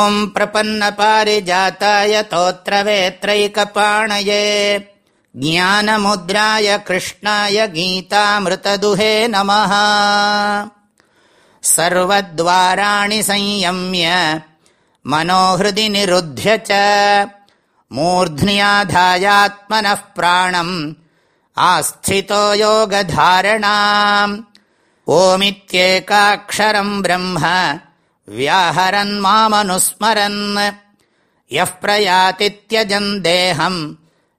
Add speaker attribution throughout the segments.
Speaker 1: ॐ प्रपन्नपारिजाताय तोत्रवेत्रैकपाणये ज्ञानमुद्राय कृष्णाय गीतामृतदुहे नमः सर्वद्वाराणि संयम्य मनोहृदि निरुध्य च मूर्ध्न्याधायात्मनः प्राणम् आस्थितो योगधारणाम् ओमित्येकाक्षरम् ब्रह्म வியாஹரன் மாமனுஸ்மரன். எஃப் பிரயாதி தியஜன் தேகம்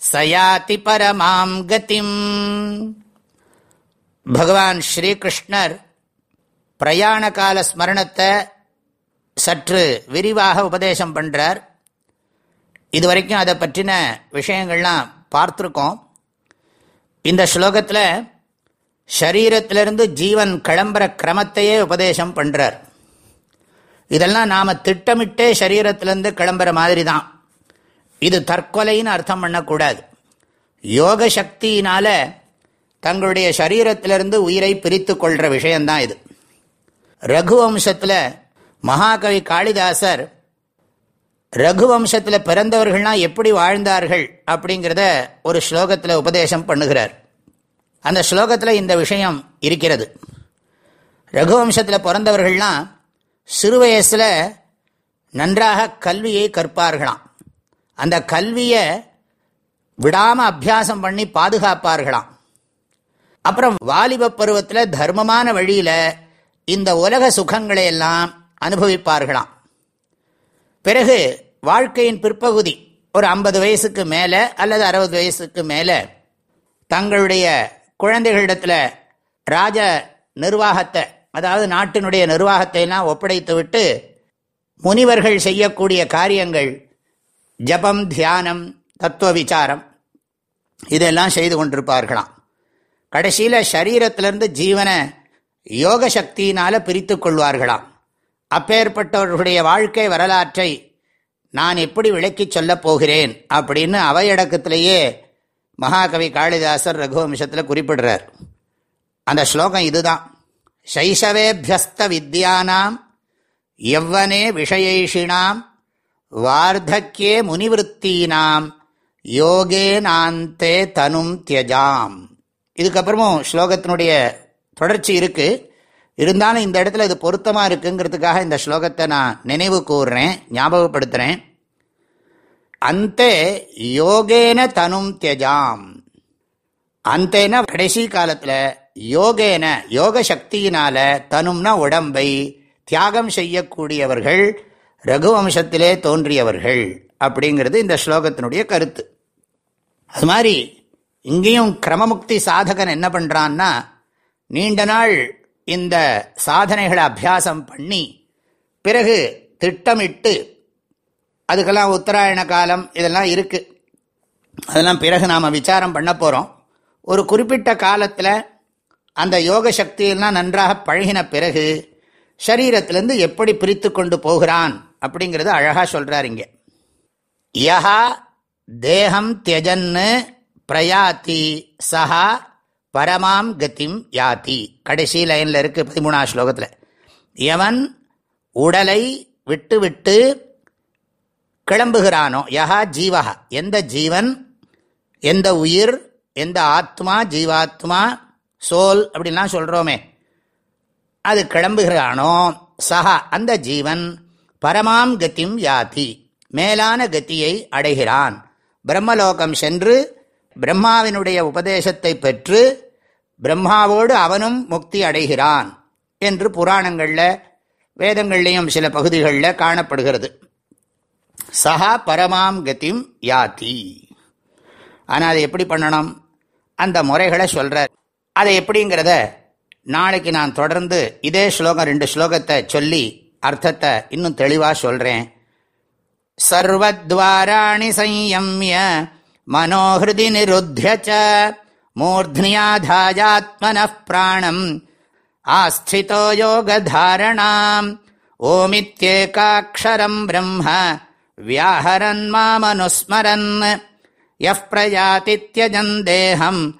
Speaker 1: சயாதி பரமாம் கதிம். பகவான் ஸ்ரீகிருஷ்ணர் பிரயாண கால ஸ்மரணத்தை சற்று விரிவாக உபதேசம் பண்ணுறார் இதுவரைக்கும் அதை பற்றின விஷயங்கள்லாம் பார்த்துருக்கோம். இந்த ஸ்லோகத்தில் ஷரீரத்திலிருந்து ஜீவன் கிளம்புற கிரமத்தையே உபதேசம் பண்ணுறார் இதெல்லாம் நாம் திட்டமிட்டே சரீரத்திலேருந்து கிளம்புற மாதிரி தான் இது தற்கொலைன்னு அர்த்தம் பண்ணக்கூடாது. யோக சக்தியினால தங்களுடைய சரீரத்திலிருந்து உயிரை பிரித்து கொள்கிற விஷயந்தான் இது. ரகுவம்சத்தில் மகாகவி காளிதாசர் ரகுவம்சத்தில் பிறந்தவர்கள்லாம் எப்படி வாழ்ந்தார்கள் அப்படிங்கிறத ஒரு ஸ்லோகத்தில் உபதேசம் பண்ணுகிறார். அந்த ஸ்லோகத்தில் இந்த விஷயம் இருக்கிறது. ரகுவம்சத்தில் பிறந்தவர்கள்லாம் சிறு வயசில் நன்றாக கல்வியை கற்பார்களாம். அந்த கல்வியை விடாமல் அபியாசம் பண்ணி பாதுகாப்பார்களாம். அப்புறம் வாலிப பருவத்தில் தர்மமான வழியில் இந்த உலக சுகங்களை எல்லாம் அனுபவிப்பார்களாம். பிறகு வாழ்க்கையின் பிற்பகுதி ஒரு ஐம்பது வயசுக்கு மேலே அல்லது அறுபது வயசுக்கு மேலே தங்களுடைய குழந்தைகளிடத்தில் ராஜ நிர்வாகத்தை அதாவது நாட்டினுடைய நிர்வாகத்தை எல்லாம் ஒப்படைத்து விட்டு முனிவர்கள் செய்யக்கூடிய காரியங்கள் ஜபம் தியானம் தத்துவ விசாரம் இதெல்லாம் செய்து கொண்டிருப்பார்களாம். கடைசியில் சரீரத்திலிருந்து ஜீவனை யோக சக்தியினால் பிரித்து கொள்வார்களாம். அப்பேற்பட்டவர்களுடைய வாழ்க்கை வரலாற்றை நான் எப்படி விளக்கி சொல்லப் போகிறேன் அப்படின்னு அவையடக்கத்திலேயே மகாகவி காளிதாசர் ரகுவம்சத்தில் குறிப்பிடுறார். அந்த ஸ்லோகம் இதுதான். சைஷவேபியஸ்த வித்யானாம் எவ்வனே விஷயைஷிணாம் வார்த்தக்கியே முனிவருத்தீனாம் யோகே நாந்தே தனும் தியஜாம் இதுக்கப்புறமும் ஸ்லோகத்தினுடைய தொடர்ச்சி இருக்கு. இருந்தாலும் இந்த இடத்துல இது பொருத்தமாக இருக்குங்கிறதுக்காக இந்த ஸ்லோகத்தை நான் நினைவு கூறுறேன் ஞாபகப்படுத்துகிறேன் அந்த யோகேன தனும் தியஜாம். அந்தேன கடைசி காலத்தில் யோகேன யோக சக்தியினால தனும்னா உடம்பை தியாகம் செய்யக்கூடியவர்கள் ரகுவம்சத்திலே தோன்றியவர்கள் அப்படிங்கிறது இந்த ஸ்லோகத்தினுடைய கருத்து. அது மாதிரி இங்கேயும் கிரமமுக்தி சாதகன் என்ன பண்ணுறான்னா நீண்ட நாள் இந்த சாதனைகளை அபியாசம் பண்ணி பிறகு திட்டமிட்டு அதுக்கெல்லாம் உத்தராயண காலம் இதெல்லாம் இருக்குது அதெல்லாம் பிறகு நாம் விசாரம் பண்ண போகிறோம் ஒரு குறிப்பிட்ட காலத்தில் அந்த யோக சக்தியெல்லாம் நன்றாக பழகின பிறகு சரீரத்திலேருந்து எப்படி பிரித்து கொண்டு போகிறான் அப்படிங்கிறது அழகாக சொல்கிறார் இங்கே. யஹா தேகம் தியஜன்னு பிரயாத்தி சஹா பரமாம் கத்திம் யாத்தி கடைசி லைனில் இருக்குது பதிமூணாம் ஸ்லோகத்தில். எவன் உடலை விட்டு விட்டு கிளம்புகிறானோ யஹா ஜீவகா எந்த ஜீவன்? எந்த உயிர்? எந்த ஆத்மா? ஜீவாத்மா? சோல் அப்படின்லாம் சொல்கிறோமே அது கிளம்புகிறானோ? சஹா அந்த ஜீவன் பரமாம் கத்தியும் யாதி மேலான கத்தியை அடைகிறான். பிரம்மலோகம் சென்று பிரம்மாவினுடைய உபதேசத்தை பெற்று பிரம்மாவோடு அவனும் முக்தி அடைகிறான் என்று புராணங்களில் வேதங்கள்லேயும் சில பகுதிகளில் காணப்படுகிறது. சஹா பரமாம் கத்தியும் யாத்தி ஆனால் அதை எப்படி பண்ணணும்? அந்த முறைகளை சொல்கிறார் அதை எப்படிங்கிறத நாளைக்கு நான் தொடர்ந்து இதே ஸ்லோகம் ரெண்டு ஸ்லோகத்தை சொல்லி அர்த்தத்தை இன்னும் தெளிவாக சொல்கிறேன் சர்வத்வாராணி சம்யம்ய மனோஹிருதி நிருத்தியச்ச மூர்த்னியாதாயாத்மன பிராணம் ஆஸ்திதோ யோகதாரணாம். ஓமித்யேகாட்சரம் பிரம்ம வியாஹரன் மாமனுஸ்மரன் யப் பிரயாதித்யஜன் தேகம்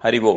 Speaker 2: அறிவோம்